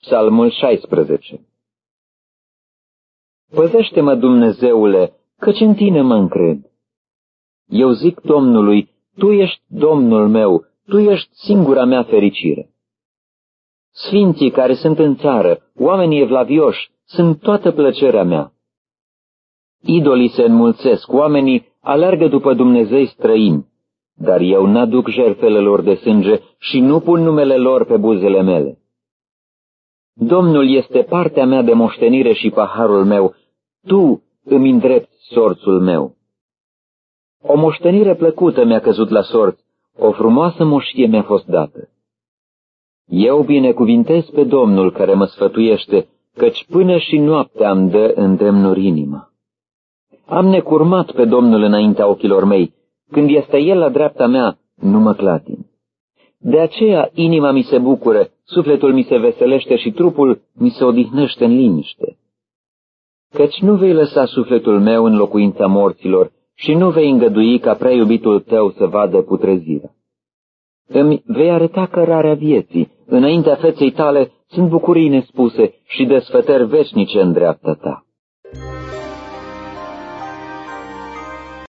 Psalmul 16 Păzește-mă, Dumnezeule, căci în tine mă încred. Eu zic Domnului, Tu ești Domnul meu, Tu ești singura mea fericire. Sfinții care sunt în țară, oamenii evlavioși, sunt toată plăcerea mea. Idolii se înmulțesc, oamenii alergă după Dumnezei străini, dar eu n-aduc jertfele lor de sânge și nu pun numele lor pe buzele mele. Domnul este partea mea de moștenire și paharul meu, tu îmi îndrepti sorțul meu. O moștenire plăcută mi-a căzut la sorți, o frumoasă moștie mi-a fost dată. Eu binecuvintez pe Domnul care mă sfătuiește, căci până și noaptea îmi dă îndemnuri inima. Am necurmat pe Domnul înaintea ochilor mei, când este El la dreapta mea, nu mă clatin. De aceea inima mi se bucură, sufletul mi se veselește și trupul mi se odihnește în liniște. Căci nu vei lăsa sufletul meu în locuința morților și nu vei îngădui ca prea iubitul tău să vadă putrezirea. Îmi vei arăta cărarea vieții, înaintea feței tale sunt bucurii nespuse și desfătări veșnice în dreapta ta.